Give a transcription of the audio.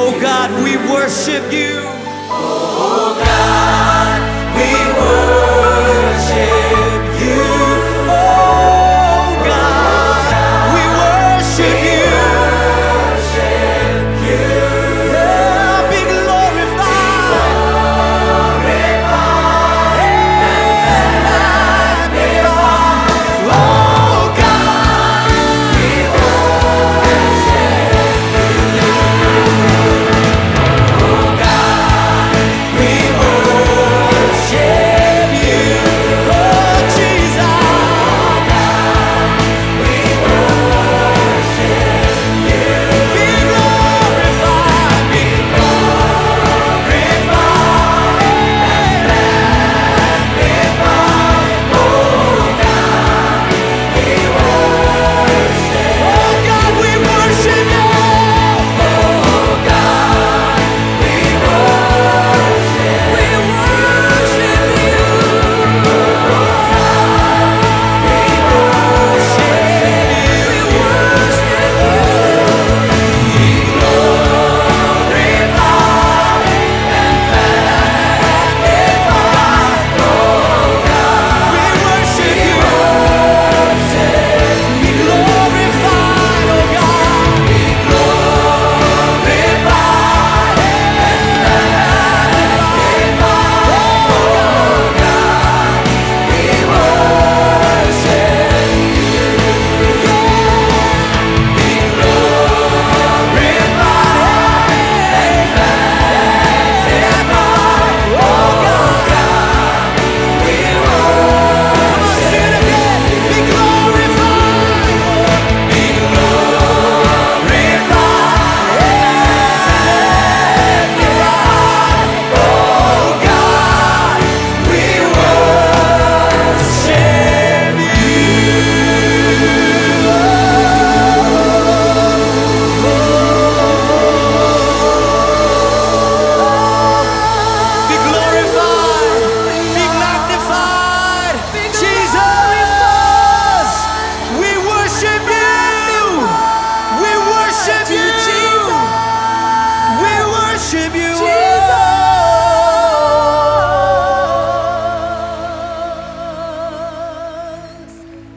Oh God, we oh worship you. Oh God.